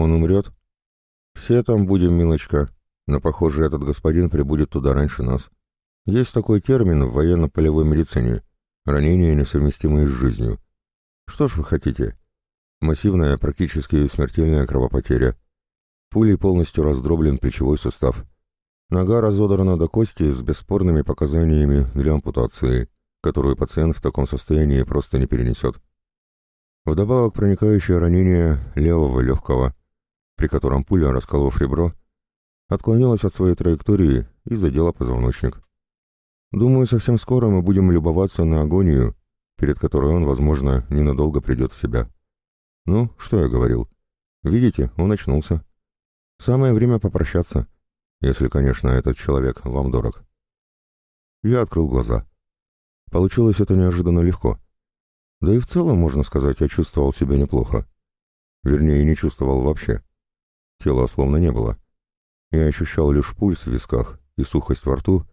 Он умрет? Все там будем, милочка, но, похоже, этот господин прибудет туда раньше нас. Есть такой термин в военно-полевой медицине — ранения, несовместимые с жизнью. Что ж вы хотите? Массивная, практически смертельная кровопотеря. Пулей полностью раздроблен плечевой сустав. Нога разодрана до кости с бесспорными показаниями для ампутации, которую пациент в таком состоянии просто не перенесет. Вдобавок проникающее ранение левого легкого – при котором пуля, расколов ребро, отклонилась от своей траектории и задела позвоночник. Думаю, совсем скоро мы будем любоваться на агонию, перед которой он, возможно, ненадолго придет в себя. Ну, что я говорил? Видите, он очнулся. Самое время попрощаться, если, конечно, этот человек вам дорог. Я открыл глаза. Получилось это неожиданно легко. Да и в целом, можно сказать, я чувствовал себя неплохо. Вернее, не чувствовал вообще. Тела словно не было. Я ощущал лишь пульс в висках и сухость во рту,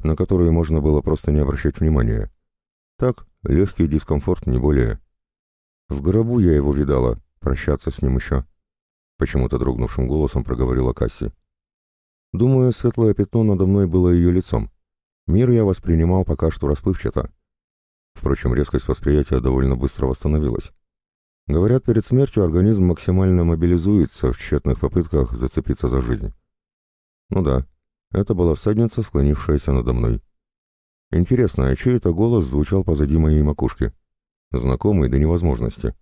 на которые можно было просто не обращать внимания. Так, легкий дискомфорт, не более. В гробу я его видала, прощаться с ним еще. Почему-то дрогнувшим голосом проговорила Касси. Думаю, светлое пятно надо мной было ее лицом. Мир я воспринимал пока что расплывчато. Впрочем, резкость восприятия довольно быстро восстановилась. Говорят, перед смертью организм максимально мобилизуется в тщетных попытках зацепиться за жизнь. Ну да, это была всадница, склонившаяся надо мной. Интересно, а чей это голос звучал позади моей макушки? Знакомый до невозможности.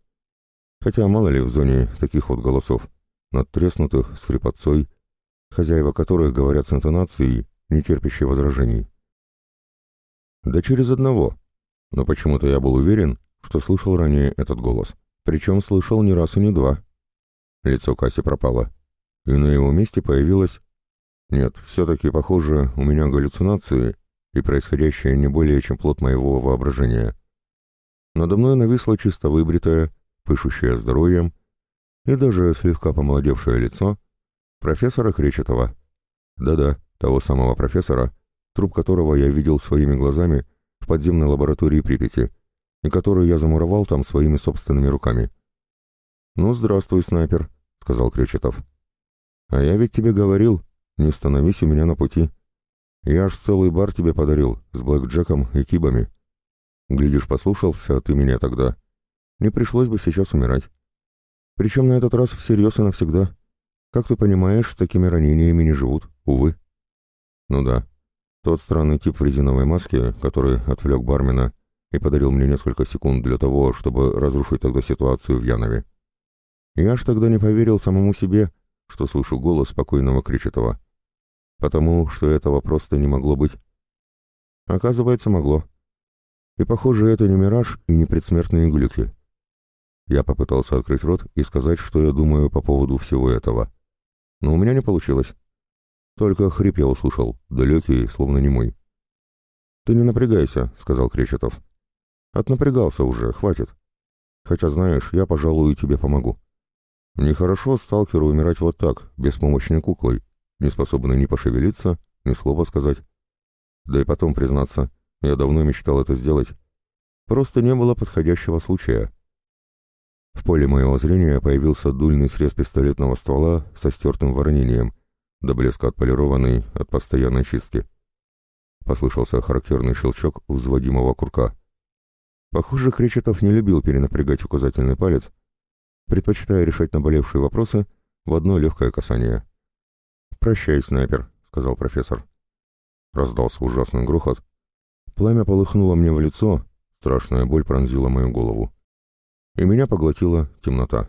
Хотя мало ли в зоне таких вот голосов, надтреснутых, с хрипотцой, хозяева которых говорят с интонацией, не терпящей возражений. Да через одного. Но почему-то я был уверен, что слышал ранее этот голос. Причем слышал не раз и не два. Лицо Касси пропало. И на его месте появилось... Нет, все-таки, похоже, у меня галлюцинации, и происходящее не более чем плод моего воображения. Надо мной нависло чисто выбритое, пышущее здоровьем и даже слегка помолодевшее лицо профессора Хречетова. Да-да, того самого профессора, труп которого я видел своими глазами в подземной лаборатории Припяти — и которую я замуровал там своими собственными руками. «Ну, здравствуй, снайпер», — сказал Кречетов. «А я ведь тебе говорил, не становись у меня на пути. Я аж целый бар тебе подарил с блэкджеком и кибами. Глядишь, послушался ты меня тогда. Не пришлось бы сейчас умирать. Причем на этот раз всерьез и навсегда. Как ты понимаешь, такими ранениями не живут, увы». «Ну да. Тот странный тип в резиновой маске, который отвлек бармена, и подарил мне несколько секунд для того, чтобы разрушить тогда ситуацию в Янове. Я ж тогда не поверил самому себе, что слышу голос спокойного Кричетова. Потому что этого просто не могло быть. Оказывается, могло. И, похоже, это не мираж и не предсмертные глюки. Я попытался открыть рот и сказать, что я думаю по поводу всего этого. Но у меня не получилось. Только хрип я услышал, далекий, словно не мой. «Ты не напрягайся», — сказал Кречетов. Отнапрягался уже, хватит. Хотя, знаешь, я, пожалуй, тебе помогу. Нехорошо сталкеру умирать вот так, беспомощной куклой, не способной ни пошевелиться, ни слова сказать. Да и потом, признаться, я давно мечтал это сделать. Просто не было подходящего случая. В поле моего зрения появился дульный срез пистолетного ствола со стертым воронением, до блеска отполированный от постоянной чистки. Послышался характерный щелчок взводимого курка. Похоже, Кречетов не любил перенапрягать указательный палец, предпочитая решать наболевшие вопросы в одно легкое касание. «Прощай, снайпер», — сказал профессор. Раздался ужасный грохот. Пламя полыхнуло мне в лицо, страшная боль пронзила мою голову. И меня поглотила темнота.